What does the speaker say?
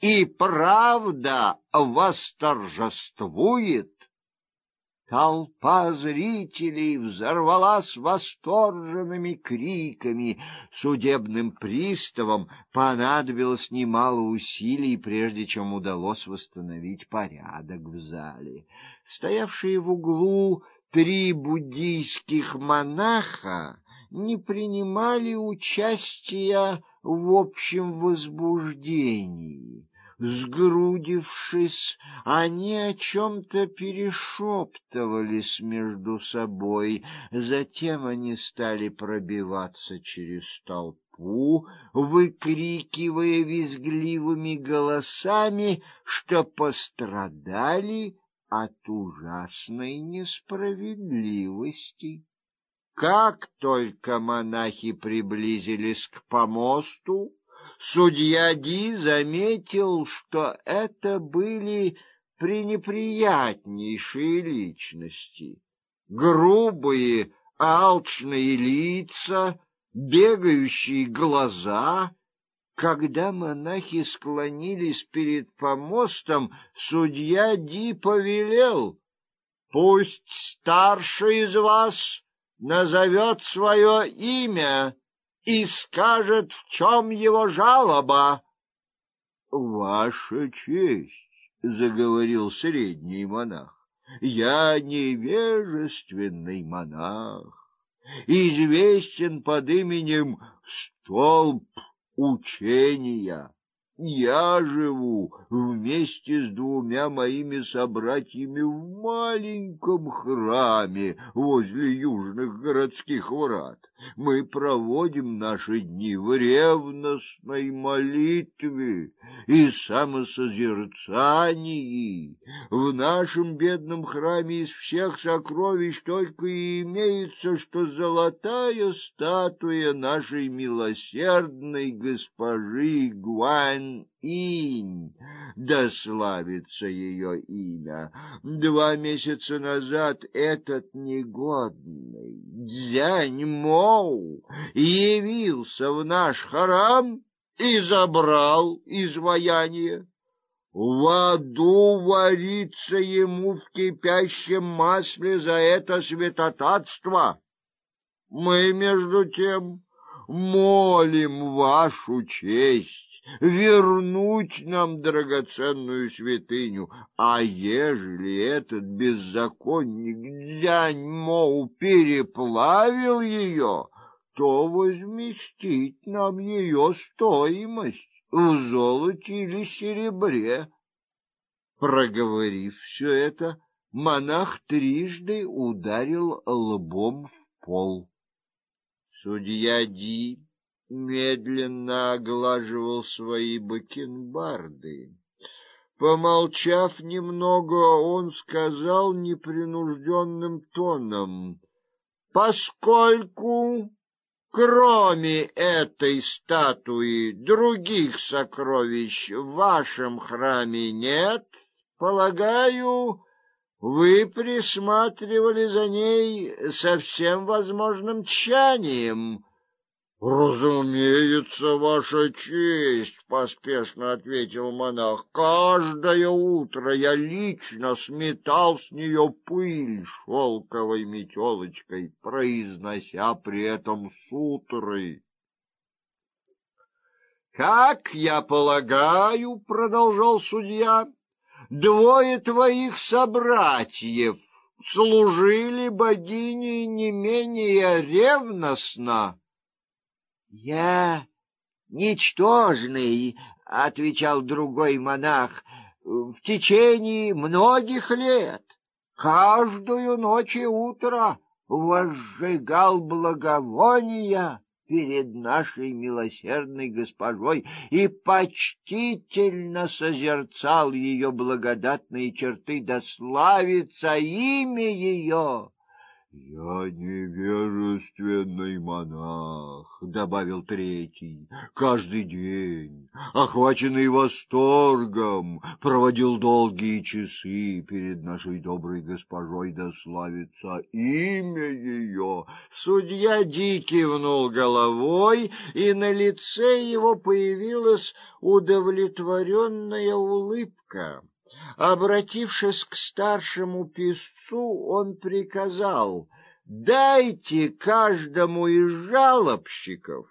и правда восторжествует. Толпа зрителей взорвалась восторженными криками. Судебным приставам понадобилось немало усилий, прежде чем удалось восстановить порядок в зале. Стоявшие в углу три буддийских монаха не принимали участия в общем возбуждении. Сгрудившись, они о чем-то перешептывались между собой. Затем они стали пробиваться через толпу, выкрикивая визгливыми голосами, что пострадали от ужасной несправедливости. Как только монахи приблизились к помосту, Судья Ди заметил, что это были пренеприятнейшие личности, грубые, алчные лица, бегающие глаза. Когда монахи склонились перед помостом, судья Ди повелел: "Пусть старший из вас назовет свое имя" и скажет, в чем его жалоба. Ваша честь, заговорил средний монах. Я невежественный монах, известен под именем Столб учения. Я живу вместе с двумя моими собратьями в маленьком храме возле южных городских врат. Мы проводим наши дни в ревностной молитве и самосозерцании. В нашем бедном храме из всех сокровищ только и имеется, что золотая статуя нашей милосердной госпожи Гуань Инь, да славится ее имя. Два месяца назад этот негодный Дзянь Моу явился в наш храм и забрал изваяние. В аду варится ему в кипящем масле за это святотатство. Мы, между тем, молим вашу честь вернуть нам драгоценную святыню, а ежели этот беззаконник Дзянь Моу переплавил ее, то возместить нам ее стоимость в золоте или серебре. Проговорив все это, монах трижды ударил лбом в пол. Судья Ди медленно оглаживал свои бакенбарды. Помолчав немного, он сказал непринужденным тоном: "Поскольку кроме этой статуи других сокровищ в вашем храме нет, полагаю, вы присматривали за ней со всем возможным тщанием. Разумеется, ваша честь, поспешно ответил монах. Каждое утро я лично сметал с нее пыль шелковой метелочкой, произнося при этом сутры. Как я полагаю, продолжал судья, двое твоих собратьев служили богине не менее ревностно я ничтожный, отвечал другой монах. В течение многих лет, каждую ночь и утро возжигал благовония перед нашей милосердной госпожой и почтительно созерцал ее благодатные черты, да славится имя ее Я невежественный монах, добавил третий. Каждый день, охваченный восторгом, проводил долгие часы перед нашей доброй госпожой, да славится имя ее. Судья Ди кивнул головой, и на лице его появилась удовлетворенная улыбка. Обратившись к старшему писцу, он приказал: "Дайте каждому из жалобщиков